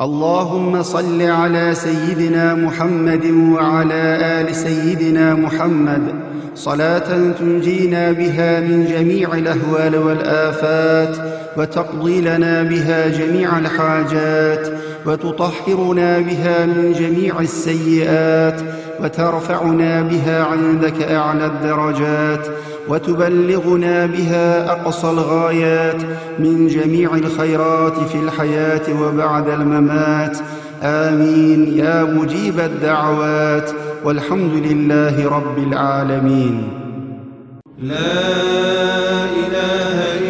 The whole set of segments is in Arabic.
اللهم صل على سيدنا محمد وعلى آل سيدنا محمد. صلاة تنجينا بها من جميع الأهوال والآفات وتقضي لنا بها جميع الحاجات وتطهرنا بها من جميع السيئات وترفعنا بها عندك أعلى الدرجات وتبلغنا بها أقصى الغايات من جميع الخيرات في الحياة وبعد الممات. آمين. يا مجيب الدعوات. والحمد لله رب العالمين. لا إله إلا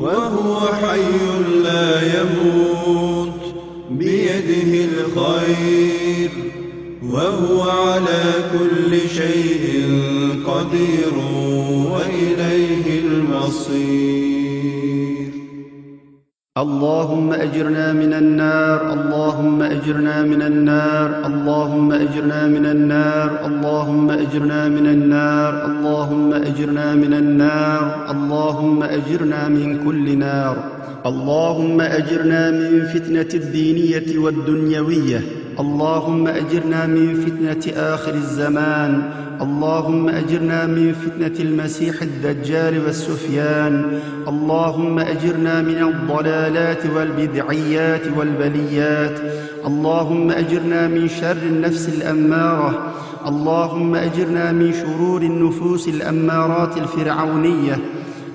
وهو حي لا يموت بيده الخير وهو على كل شيء قدير وإليه المصير. اللهم أجرنا من النار اللهم أجرنا من النار اللهم أجرنا من النار اللهم أجرنا من النار اللهم أجرنا من النار اللهم أجرنا من كل نار اللهم أجرنا من فتنة الدينية والدنيوية. اللهم أجرنا من فتنة آخر الزمان. اللهم أجرنا من فتنة المسيح الدجال والسفيان. اللهم أجرنا من الضلالات والبدعيات والبليات. اللهم أجرنا من شر النفس الأمارة. اللهم أجرنا من شرور النفوس الأمارات الفرعونية.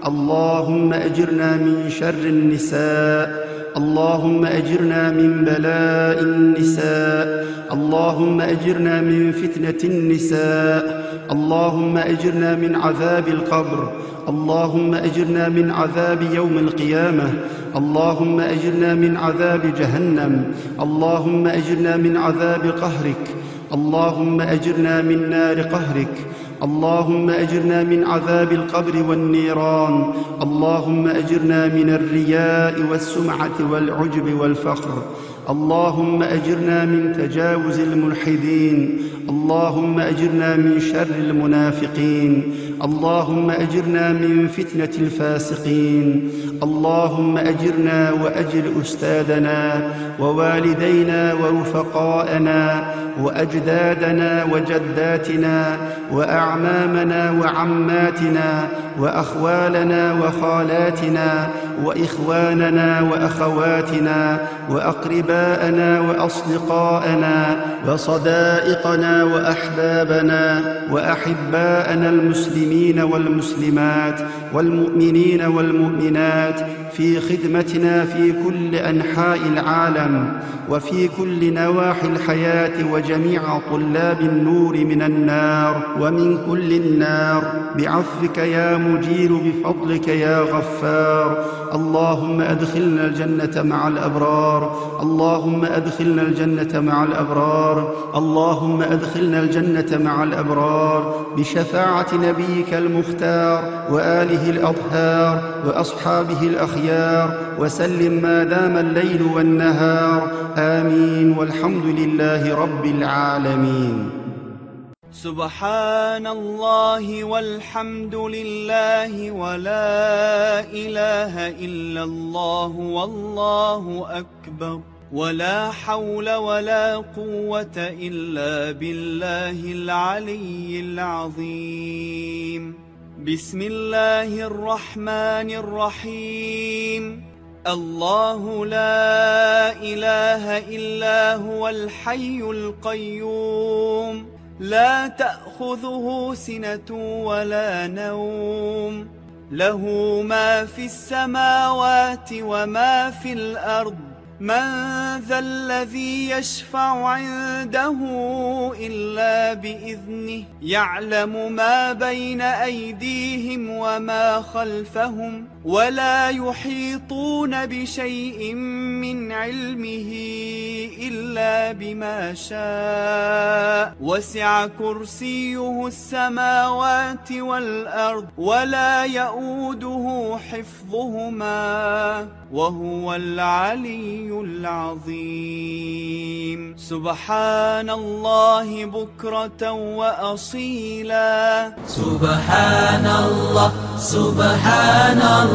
اللهم أجرنا من شر النساء. اللهم أجرنا من بلاء النساء اللهم أجرنا من فتنة النساء اللهم أجرنا من عذاب القبر اللهم أجرنا من عذاب يوم القيامة اللهم أجرنا من عذاب جهنم اللهم أجرنا من عذاب قهرك اللهم أجرنا من نار قهرك اللهم أجرنا من عذاب القبر والنيران اللهم أجرنا من الرياء والسمعة والعجب والفخر اللهم أجرنا من تجاوز الملحدين اللهم أجرنا من شر المنافقين. اللهم أجرنا من فتنة الفاسقين. اللهم أجرنا وأجر أستاذنا ووالدينا ورفقاءنا وأجدادنا وجداتنا وأعمامنا وعماتنا وأخوالنا وخالاتنا وإخواننا وأخواتنا وأقرباءنا وأصدقاءنا وصدائقنا وأحبابنا وأحباءنا المسلمين. والمسلمات والمؤمنين والمؤمنات في خدمتنا في كل أنحاء العالم وفي كل نواحي الحياة وجميع طلاب النور من النار ومن كل النار. بعفوك يا مجير بفضلك يا غفار. اللهم أدخلنا الجنة مع الأبرار. اللهم أدخلنا الجنة مع الأبرار. اللهم أدخلنا الجنة مع الأبرار. بشفاعة نبيك المختار وآله الأطهار وأصحابه الأخيار وسلم ما دام الليل والنهار. آمين. والحمد لله رب العالمين. سبحان الله والحمد لله ولا إله إلا الله والله أكبر. ولا حول ولا قوة إلا بالله العلي العظيم. بسم الله الرحمن الرحيم. الله لا إله إلا هو الحي القيوم. لا تأخذه سنة ولا نوم. له ما في السماوات وما في الأرض. من ذا الذي يشفع عنده إلا بإذنه يعلم ما بين أيديهم وما خلفهم ولا يحيطون بشيء من علمه إلا بما شاء. وسع كرسيه السماوات والأرض ولا يؤوده حفظهما وهو العلي العظيم. سبحان الله بكرة وأصيلا. سبحان الله سبحان الله.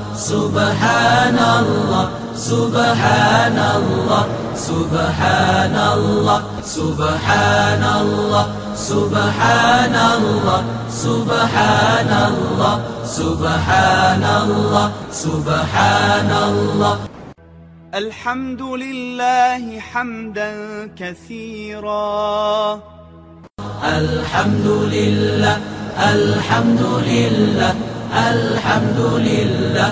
سبحان الله سبحان الله سبحان الله سبحان الله سبحان الله سبحان الله سبحان الله سبحان الله الحمد لله حمدا كثيرا الحمد لله الحمد لله الحمد لله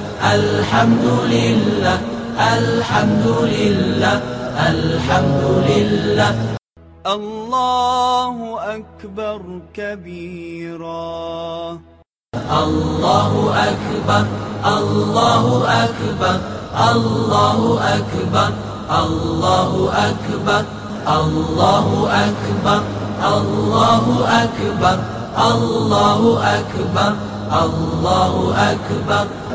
الحمد لله الحمد لله الحمد لله الله أكبر كبيرا. الله أكبر الله أكبر الله أكبر الله أكبر الله أكبر الله أكبر الله أكبر الله أكبر.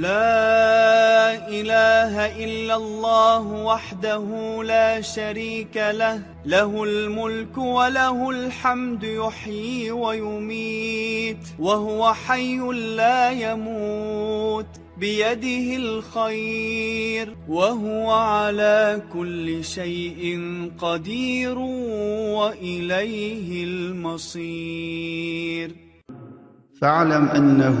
لا إله إلا الله وحده لا شريك له. له الملك وله الحمد يحيي ويميت وهو حي لا يموت بيده الخير وهو على كل شيء قدير وإليه المصير. فاعلم أنه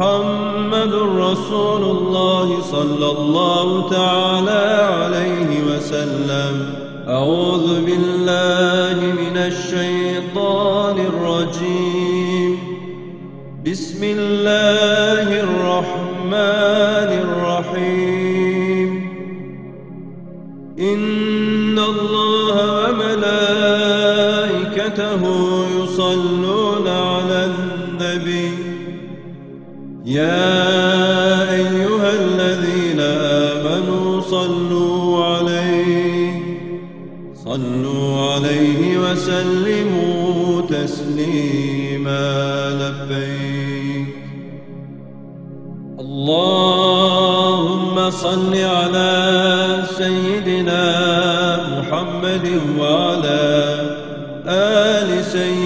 محمد رسول الله صلى الله تعالى عليه وسلم. أعوذ بالله من الشيطان الرجيم. بسم الله الرحمن الرحيم. إن الله وملائكته يا أيها الذين آمنوا صلوا عليه صلوا عليه وسلموا تسليما لبيك. اللهم صل على سيدنا محمد وعلى آل سيدنا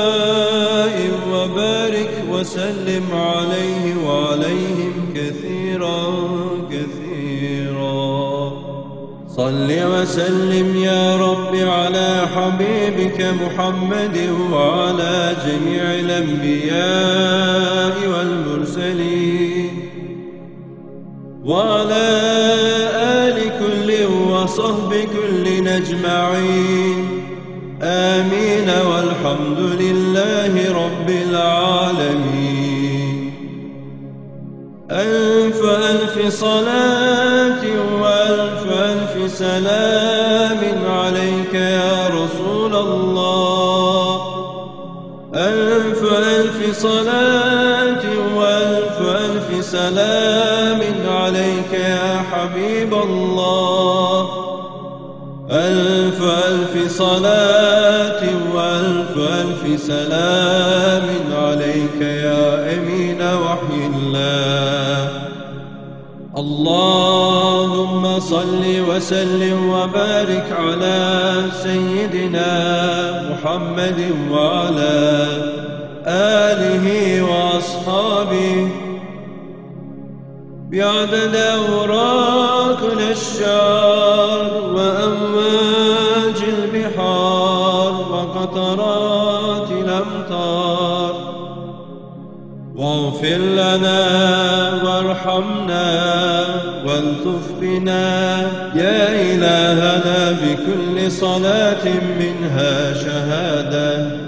وسلم عليه وعليهم كثيرا كثيرا. صل وسلم يا رب على حبيبك محمد وعلى جميع الأنبياء والمرسلين. وعلى آل كل وصحب كل أجمعين. آمين والحمد لله رب العالمين. ألف ألف صلاة وألف ألف سلام عليك يا رسول الله. ألف ألف صلاة وألف ألف سلام عليك يا حبيب الله. ألف ألف صلاة وألف ألف سلام صل وسلم وبارك على سيدنا محمد وعلى آله وأصحابه. بعدد أوراق الأشجار وأمواج البحار وقطرات الأمطار. واغفر لنا وارحمنا والطف بنا. يا إلهنا بكل صلاة منها شهادة.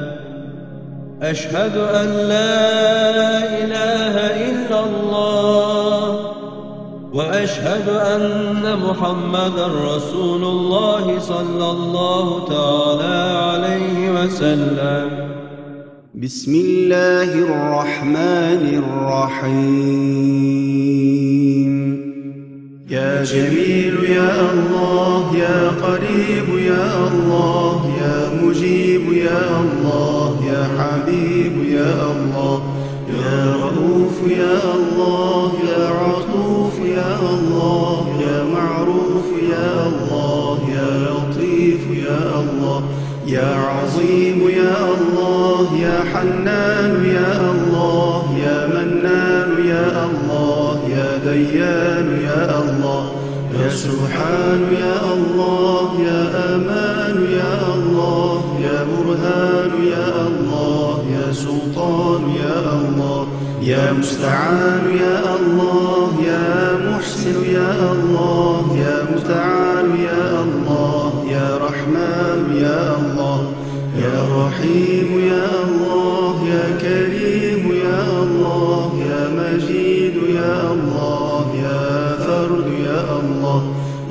أشهد أن لا إله إلا الله. وأشهد أن محمدا رسول الله صلى الله تعالى عليه وسلم. بسم الله الرحمن الرحيم. يا جميل يا الله يا قريب يا الله يا مجيب يا الله يا حبيب يا الله يا رؤوف يا الله يا عطوف يا الله يا معروف يا الله يا لطيف يا الله يا عظيم يا الله يا حنان يا الله يا منان يا الله يا ديان يا يا سبحان يا الله يا أمان يا الله يا برهان يا الله يا سلطان يا الله يا مستعان يا الله يا محسن يا الله يا متعال يا الله يا رحمن يا الله يا رحيم يا الله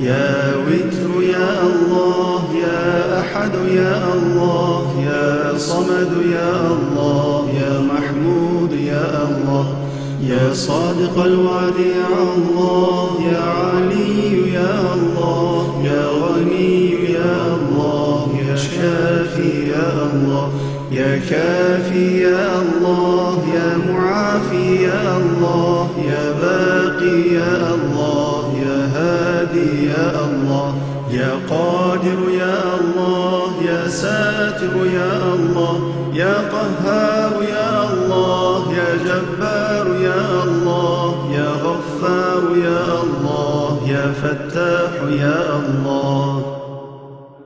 يا وتر يا الله يا أحد يا الله يا صمد يا الله يا محمود يا الله يا صادق الوعد يا الله يا علي يا الله يا غني يا الله يا شافي يا الله يا كافي يا الله يا معافي يا الله يا قادر يا الله يا ساتر يا الله يا قهار يا الله يا جبار يا الله يا غفار يا الله يا فتاح يا الله.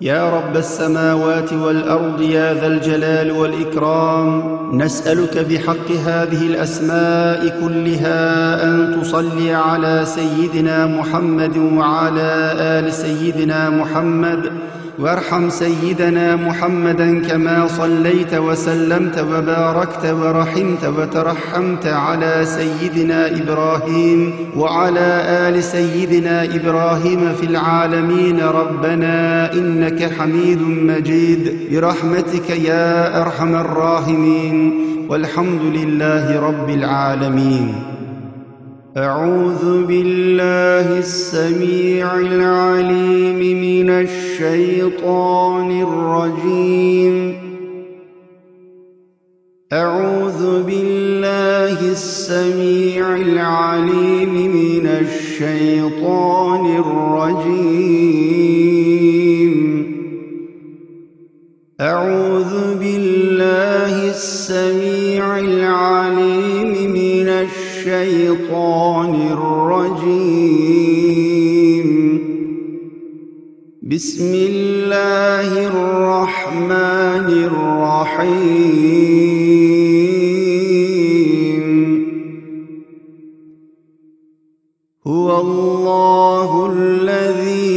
يا رب السماوات والأرض يا ذا الجلال والإكرام نسألك بحق هذه الأسماء كلها أن تصلي على سيدنا محمد وعلى آل سيدنا محمد. وارحم سيدنا محمدا كما صليت وسلمت وباركت ورحمت وترحمت على سيدنا إبراهيم وعلى آل سيدنا إبراهيم في العالمين. ربنا إنك حميد مجيد. برحمتك يا أرحم الراحمين. والحمد لله رب العالمين. أعوذ بالله السميع العليم من الشيطان الشيطان الرجيم. أعوذ بالله السميع العليم من الشيطان الرجيم. أعوذ بالله السميع العليم من الشيطان بسم الله الرحمن الرحيم. هو الله الذي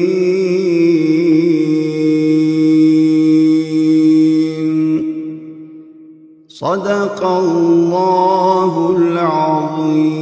صدق الله العظيم.